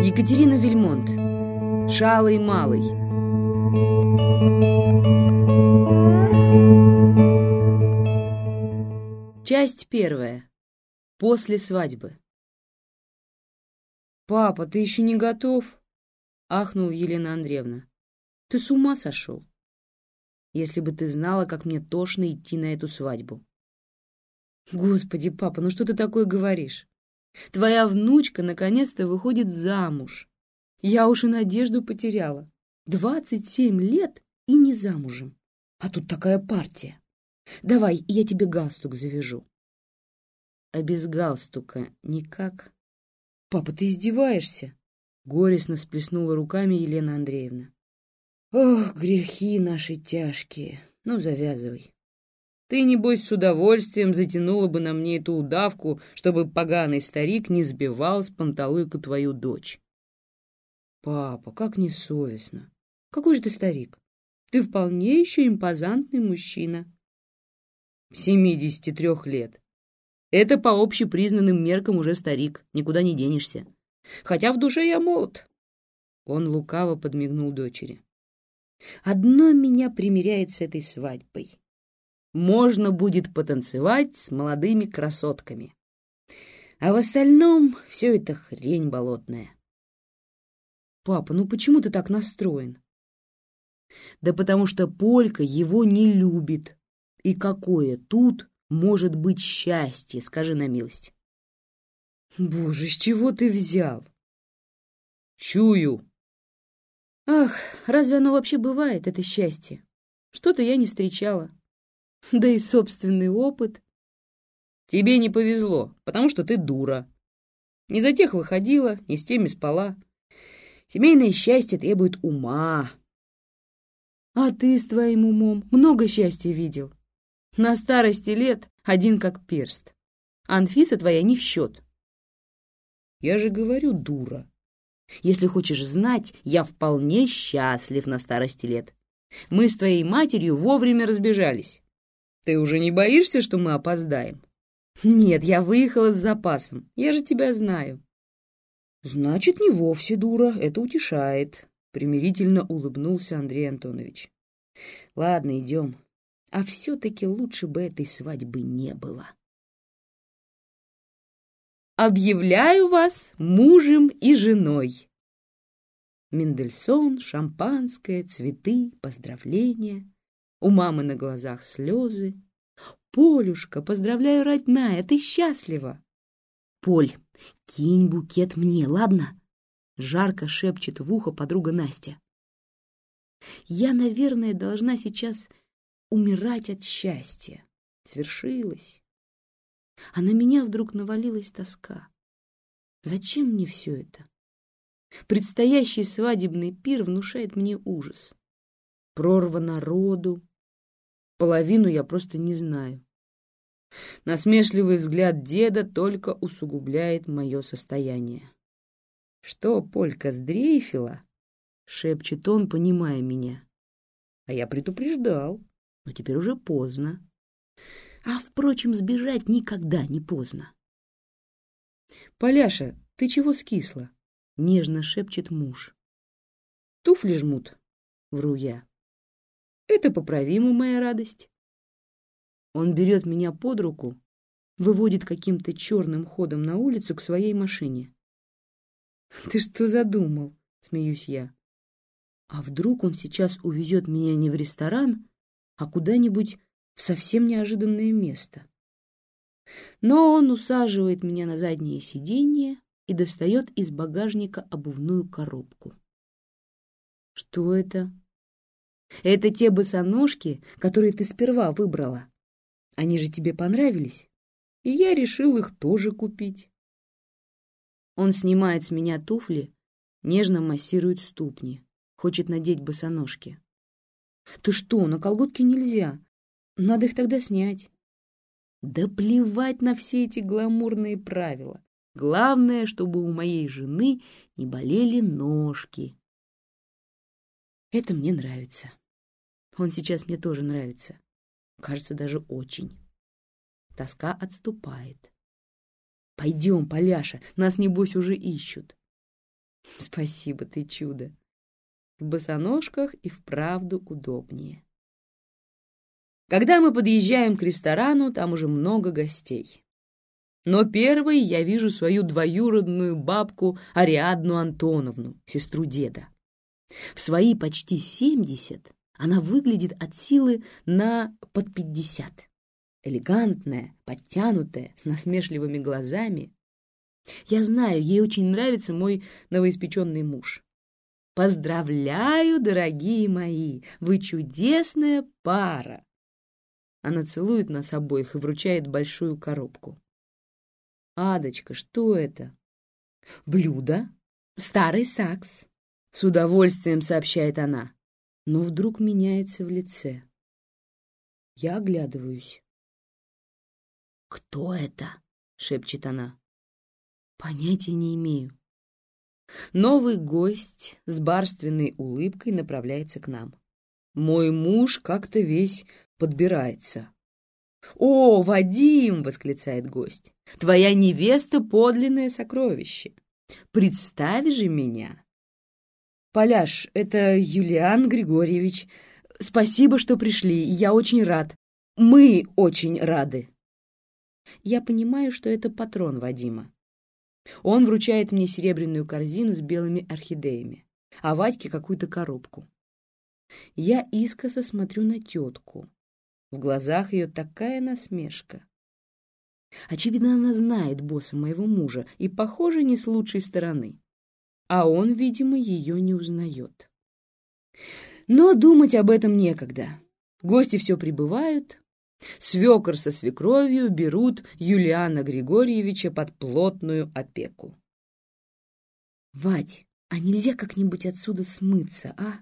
Екатерина Вельмонт. Шалый малый. Часть первая. После свадьбы. «Папа, ты еще не готов?» — ахнул Елена Андреевна. «Ты с ума сошел? Если бы ты знала, как мне тошно идти на эту свадьбу». «Господи, папа, ну что ты такое говоришь? Твоя внучка наконец-то выходит замуж. Я уж и надежду потеряла. Двадцать семь лет и не замужем. А тут такая партия. Давай, я тебе галстук завяжу. А без галстука никак. Папа, ты издеваешься? Горестно сплеснула руками Елена Андреевна. Ох, грехи наши тяжкие. Ну, завязывай. Ты, небось, с удовольствием затянула бы на мне эту удавку, чтобы поганый старик не сбивал с панталыка твою дочь. Папа, как несовестно. Какой же ты старик? Ты вполне еще импозантный мужчина. Семидесяти трех лет. Это по общепризнанным меркам уже старик, никуда не денешься. Хотя в душе я молод. Он лукаво подмигнул дочери. Одно меня примиряет с этой свадьбой можно будет потанцевать с молодыми красотками. А в остальном все это хрень болотная. Папа, ну почему ты так настроен? Да потому что Полька его не любит. И какое тут может быть счастье, скажи на милость. Боже, с чего ты взял? Чую. Ах, разве оно вообще бывает, это счастье? Что-то я не встречала. Да и собственный опыт. Тебе не повезло, потому что ты дура. Не за тех выходила, не с теми спала. Семейное счастье требует ума. А ты с твоим умом много счастья видел. На старости лет один как перст. Анфиса твоя не в счет. Я же говорю, дура. Если хочешь знать, я вполне счастлив на старости лет. Мы с твоей матерью вовремя разбежались. Ты уже не боишься, что мы опоздаем? Нет, я выехала с запасом. Я же тебя знаю. Значит, не вовсе дура. Это утешает. Примирительно улыбнулся Андрей Антонович. Ладно, идем. А все-таки лучше бы этой свадьбы не было. Объявляю вас мужем и женой. Мендельсон, шампанское, цветы, поздравления. У мамы на глазах слезы. «Полюшка, поздравляю, родная, ты счастлива!» «Поль, кинь букет мне, ладно?» Жарко шепчет в ухо подруга Настя. «Я, наверное, должна сейчас умирать от счастья. Свершилось. А на меня вдруг навалилась тоска. Зачем мне все это? Предстоящий свадебный пир внушает мне ужас. Прорва народу, Половину я просто не знаю. Насмешливый взгляд деда только усугубляет мое состояние. «Что, Полька сдрейфила?» — шепчет он, понимая меня. А я предупреждал, но теперь уже поздно. А, впрочем, сбежать никогда не поздно. «Поляша, ты чего скисла?» — нежно шепчет муж. «Туфли жмут», — вру я. Это поправимо, моя радость. Он берет меня под руку, выводит каким-то черным ходом на улицу к своей машине. «Ты что задумал?» — смеюсь я. «А вдруг он сейчас увезет меня не в ресторан, а куда-нибудь в совсем неожиданное место?» Но он усаживает меня на заднее сиденье и достает из багажника обувную коробку. «Что это?» Это те босоножки, которые ты сперва выбрала. Они же тебе понравились, и я решил их тоже купить. Он снимает с меня туфли, нежно массирует ступни, хочет надеть босоножки. Ты что, на колготки нельзя, надо их тогда снять. Да плевать на все эти гламурные правила. Главное, чтобы у моей жены не болели ножки. Это мне нравится. Он сейчас мне тоже нравится. Кажется, даже очень. Тоска отступает. Пойдем, Поляша, нас, небось, уже ищут. Спасибо, ты чудо. В босоножках и вправду удобнее. Когда мы подъезжаем к ресторану, там уже много гостей. Но первой я вижу свою двоюродную бабку Ариадну Антоновну, сестру деда. В свои почти семьдесят она выглядит от силы на под пятьдесят. Элегантная, подтянутая, с насмешливыми глазами. Я знаю, ей очень нравится мой новоиспеченный муж. Поздравляю, дорогие мои, вы чудесная пара. Она целует нас обоих и вручает большую коробку. Адочка, что это? Блюдо. Старый сакс. С удовольствием сообщает она, но вдруг меняется в лице. Я оглядываюсь. «Кто это?» — шепчет она. «Понятия не имею». Новый гость с барственной улыбкой направляется к нам. Мой муж как-то весь подбирается. «О, Вадим!» — восклицает гость. «Твоя невеста — подлинное сокровище. Представь же меня!» «Поляш, это Юлиан Григорьевич. Спасибо, что пришли. Я очень рад. Мы очень рады». Я понимаю, что это патрон Вадима. Он вручает мне серебряную корзину с белыми орхидеями, а Вадьке какую-то коробку. Я искоса смотрю на тетку. В глазах ее такая насмешка. Очевидно, она знает босса моего мужа и, похоже, не с лучшей стороны. А он, видимо, ее не узнает. Но думать об этом некогда. Гости все прибывают. Свекор со свекровью берут Юлиана Григорьевича под плотную опеку. «Вадь, а нельзя как-нибудь отсюда смыться, а?»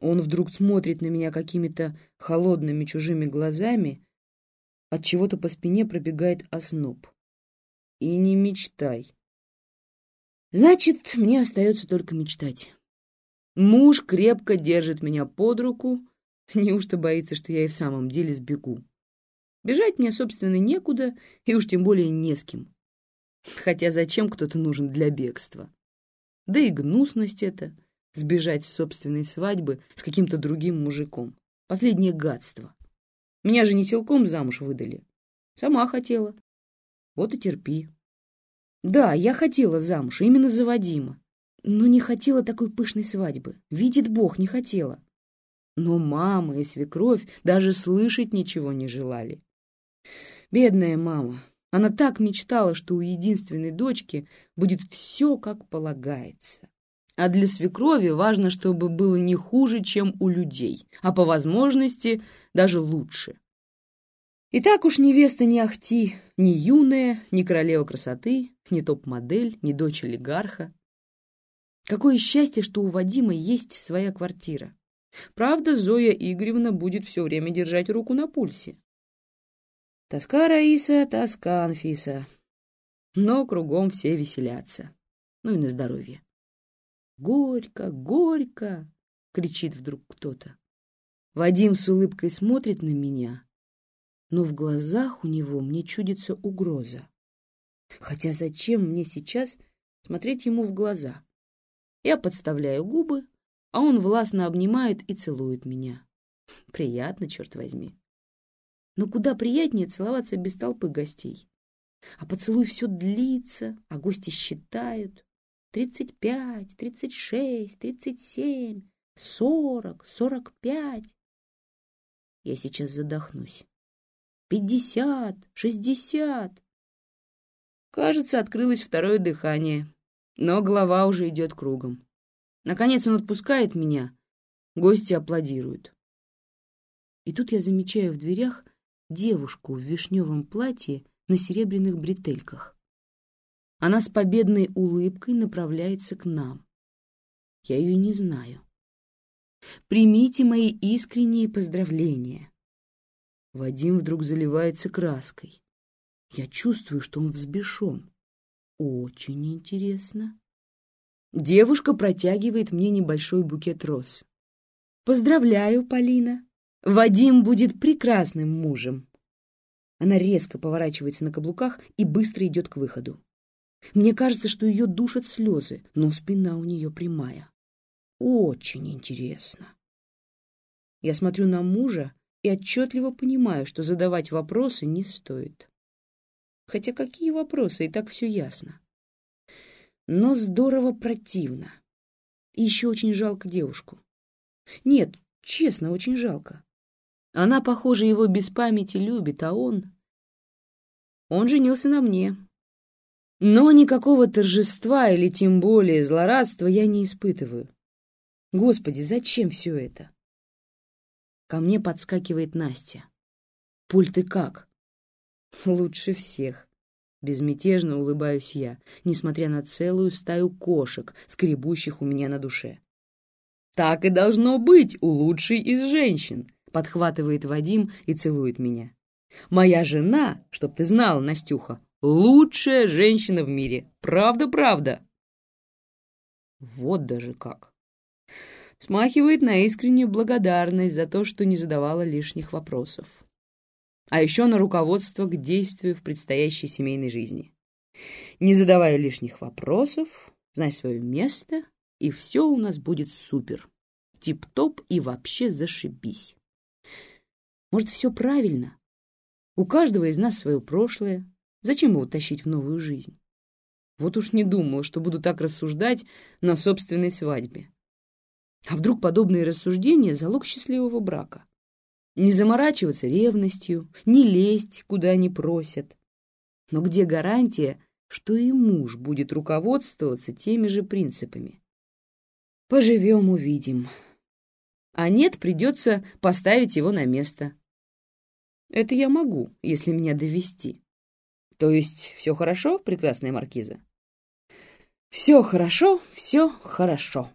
Он вдруг смотрит на меня какими-то холодными чужими глазами, от чего-то по спине пробегает озноб. И не мечтай. Значит, мне остается только мечтать. Муж крепко держит меня под руку, неужто боится, что я и в самом деле сбегу. Бежать мне, собственно, некуда, и уж тем более не с кем. Хотя зачем кто-то нужен для бегства? Да и гнусность это — сбежать с собственной свадьбы с каким-то другим мужиком. Последнее гадство. Меня же не силком замуж выдали. Сама хотела. Вот и терпи. Да, я хотела замуж, именно за Вадима. Но не хотела такой пышной свадьбы. Видит Бог, не хотела. Но мама и свекровь даже слышать ничего не желали. Бедная мама. Она так мечтала, что у единственной дочки будет все, как полагается а для свекрови важно, чтобы было не хуже, чем у людей, а по возможности даже лучше. И так уж невеста не ахти, ни юная, ни королева красоты, ни топ-модель, ни дочь олигарха. Какое счастье, что у Вадима есть своя квартира. Правда, Зоя Игоревна будет все время держать руку на пульсе. Тоска, Раиса, тоска, Анфиса. Но кругом все веселятся. Ну и на здоровье. «Горько, горько!» — кричит вдруг кто-то. Вадим с улыбкой смотрит на меня, но в глазах у него мне чудится угроза. Хотя зачем мне сейчас смотреть ему в глаза? Я подставляю губы, а он властно обнимает и целует меня. Приятно, черт возьми. Но куда приятнее целоваться без толпы гостей. А поцелуй все длится, а гости считают тридцать пять, тридцать шесть, тридцать семь, сорок, сорок пять. Я сейчас задохнусь. Пятьдесят, шестьдесят. Кажется, открылось второе дыхание, но голова уже идет кругом. Наконец он отпускает меня, гости аплодируют. И тут я замечаю в дверях девушку в вишневом платье на серебряных бретельках. Она с победной улыбкой направляется к нам. Я ее не знаю. Примите мои искренние поздравления. Вадим вдруг заливается краской. Я чувствую, что он взбешен. Очень интересно. Девушка протягивает мне небольшой букет роз. Поздравляю, Полина. Вадим будет прекрасным мужем. Она резко поворачивается на каблуках и быстро идет к выходу. Мне кажется, что ее душат слезы, но спина у нее прямая. Очень интересно. Я смотрю на мужа и отчетливо понимаю, что задавать вопросы не стоит. Хотя какие вопросы, и так все ясно. Но здорово противно. И еще очень жалко девушку. Нет, честно, очень жалко. Она, похоже, его без памяти любит, а он... Он женился на мне. Но никакого торжества или тем более злорадства я не испытываю. Господи, зачем все это? Ко мне подскакивает Настя. «Пуль, ты как?» «Лучше всех». Безмятежно улыбаюсь я, несмотря на целую стаю кошек, скребущих у меня на душе. «Так и должно быть у лучшей из женщин», — подхватывает Вадим и целует меня. «Моя жена, чтоб ты знала, Настюха, лучшая женщина в мире. Правда-правда». Вот даже как. Смахивает на искреннюю благодарность за то, что не задавала лишних вопросов. А еще на руководство к действию в предстоящей семейной жизни. Не задавая лишних вопросов, знай свое место, и все у нас будет супер. Тип-топ и вообще зашибись. Может, все правильно? У каждого из нас свое прошлое. Зачем его тащить в новую жизнь? Вот уж не думала, что буду так рассуждать на собственной свадьбе. А вдруг подобные рассуждения — залог счастливого брака? Не заморачиваться ревностью, не лезть, куда они просят. Но где гарантия, что и муж будет руководствоваться теми же принципами? Поживем, увидим. А нет, придется поставить его на место. Это я могу, если меня довести. То есть все хорошо, прекрасная маркиза? Все хорошо, все хорошо.